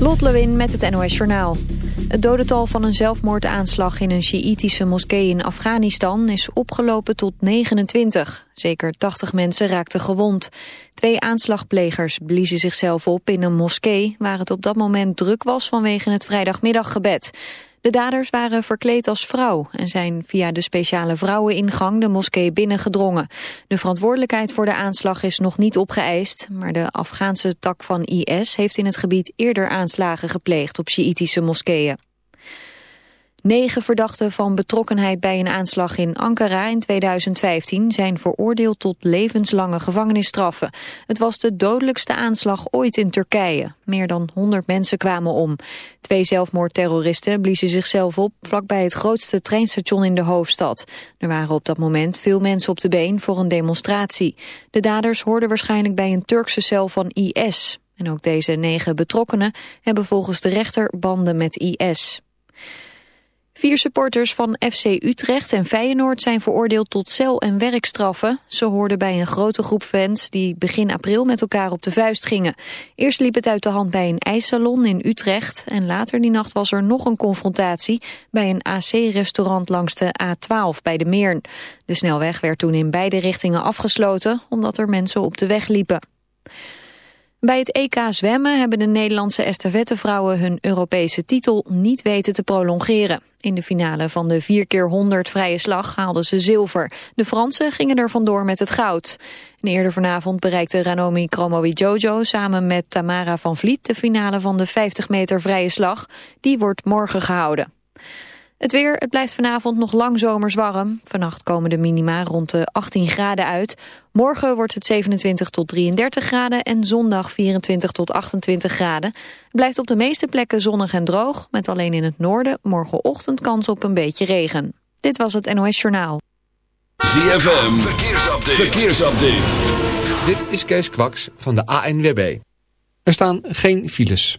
Lot Lewin met het NOS Journaal. Het dodental van een zelfmoordaanslag in een Sjiïtische moskee in Afghanistan is opgelopen tot 29. Zeker 80 mensen raakten gewond. Twee aanslagplegers bliezen zichzelf op in een moskee... waar het op dat moment druk was vanwege het vrijdagmiddaggebed. De daders waren verkleed als vrouw en zijn via de speciale vrouweningang de moskee binnengedrongen. De verantwoordelijkheid voor de aanslag is nog niet opgeëist, maar de Afghaanse tak van IS heeft in het gebied eerder aanslagen gepleegd op Sjiïtische moskeeën. Negen verdachten van betrokkenheid bij een aanslag in Ankara in 2015 zijn veroordeeld tot levenslange gevangenisstraffen. Het was de dodelijkste aanslag ooit in Turkije. Meer dan 100 mensen kwamen om. Twee zelfmoordterroristen bliezen zichzelf op vlakbij het grootste treinstation in de hoofdstad. Er waren op dat moment veel mensen op de been voor een demonstratie. De daders hoorden waarschijnlijk bij een Turkse cel van IS. En ook deze negen betrokkenen hebben volgens de rechter banden met IS. Vier supporters van FC Utrecht en Feyenoord zijn veroordeeld tot cel- en werkstraffen. Ze hoorden bij een grote groep fans die begin april met elkaar op de vuist gingen. Eerst liep het uit de hand bij een ijssalon in Utrecht... en later die nacht was er nog een confrontatie bij een AC-restaurant langs de A12 bij de Meern. De snelweg werd toen in beide richtingen afgesloten omdat er mensen op de weg liepen. Bij het EK zwemmen hebben de Nederlandse estafettevrouwen hun Europese titel niet weten te prolongeren. In de finale van de 4x100 vrije slag haalden ze zilver. De Fransen gingen er vandoor met het goud. En eerder vanavond bereikte Ranomi Kromowidjojo samen met Tamara van Vliet de finale van de 50 meter vrije slag. Die wordt morgen gehouden. Het weer, het blijft vanavond nog lang zomers warm. Vannacht komen de minima rond de 18 graden uit. Morgen wordt het 27 tot 33 graden en zondag 24 tot 28 graden. Het blijft op de meeste plekken zonnig en droog, met alleen in het noorden morgenochtend kans op een beetje regen. Dit was het NOS Journaal. ZFM, verkeersupdate. verkeersupdate. Dit is Kees Kwaks van de ANWB. Er staan geen files.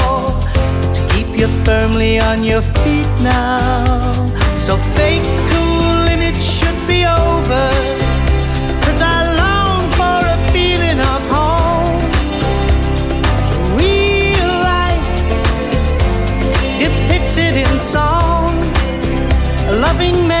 you're firmly on your feet now. So fake cool limits should be over. Cause I long for a feeling of home. Real life depicted in song. A loving man.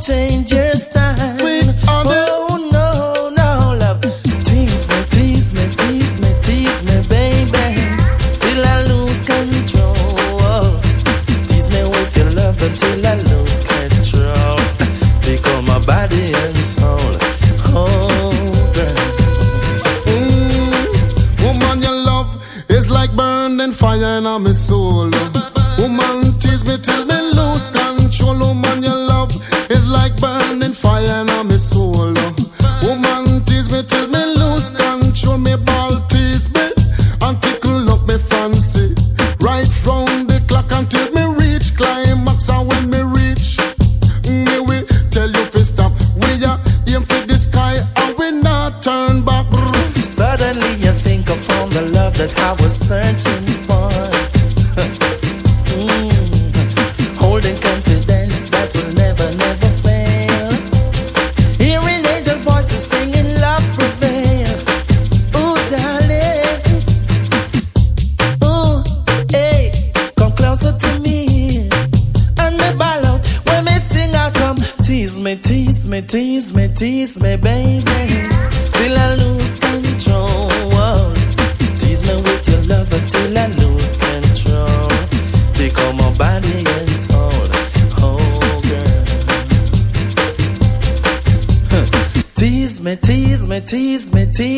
dangerous tease me, tease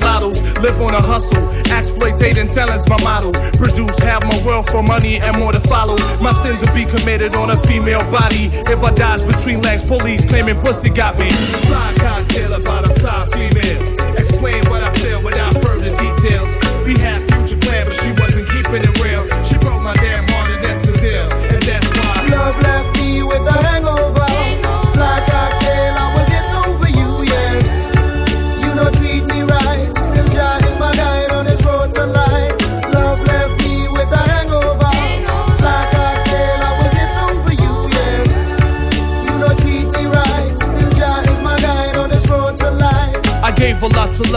Lottos, live on a hustle, exploitating talent's my model. Produce half my wealth for money and more to follow. My sins will be committed on a female body. If I dies between legs, police claiming pussy got me. Fly cocktail about a fly female. Explain what I feel without further details.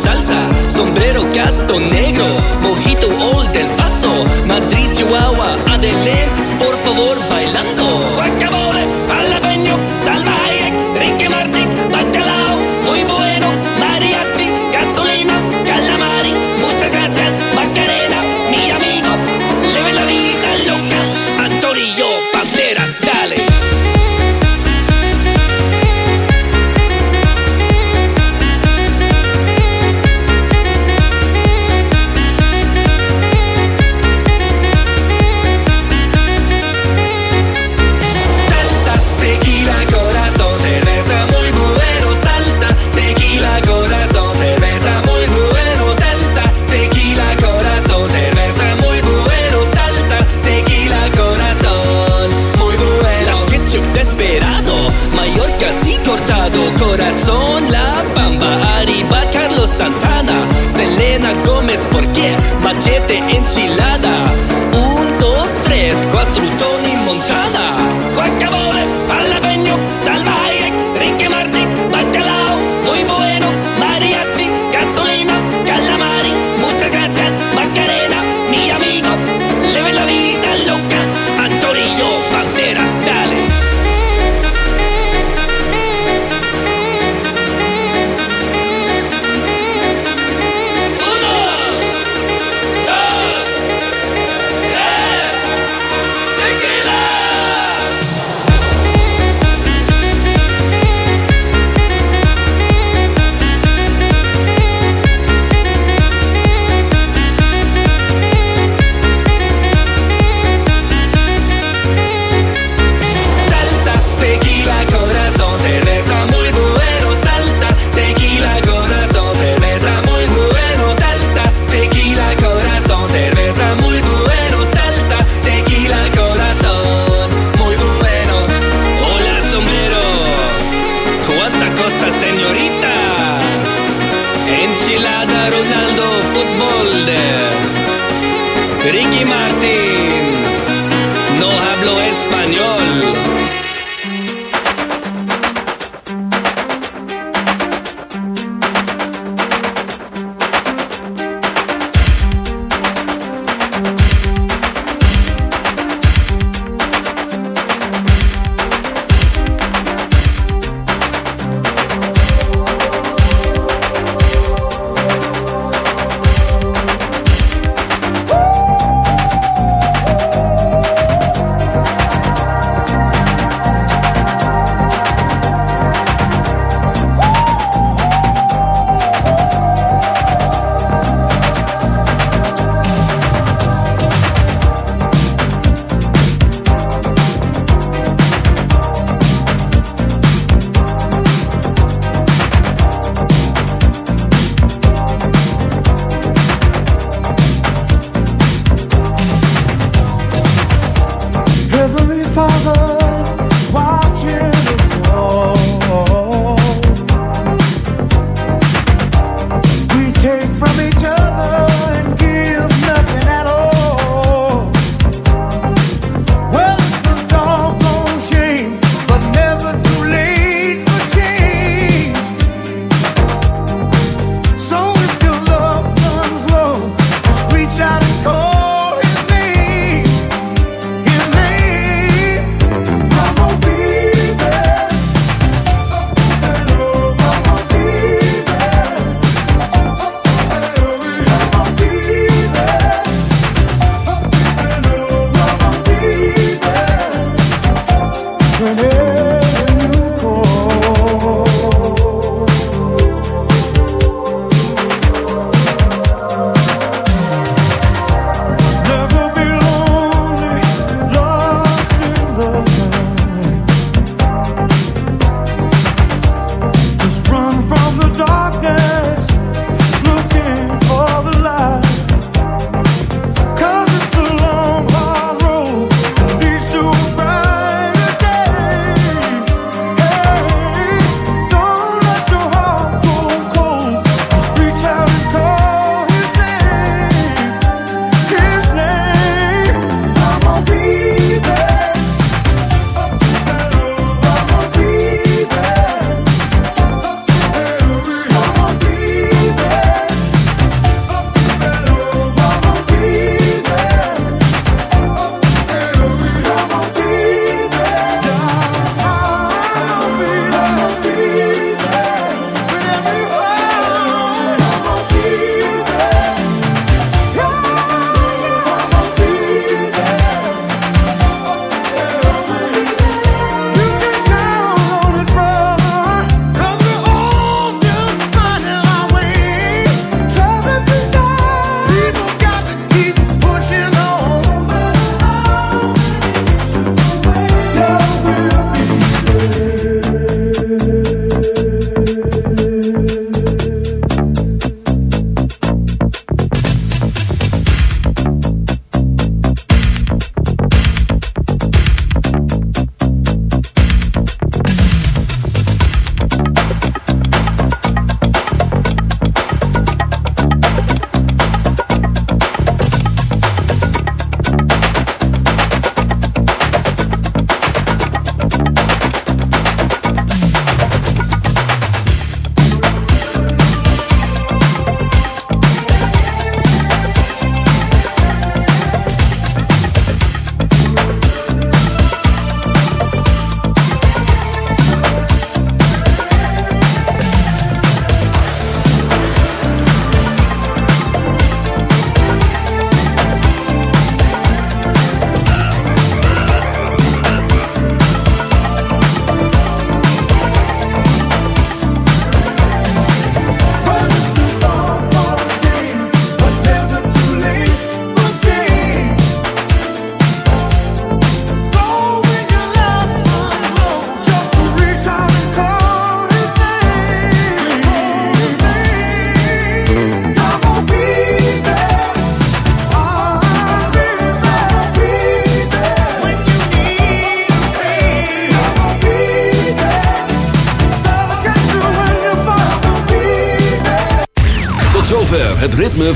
salsa, sombrero gato negro.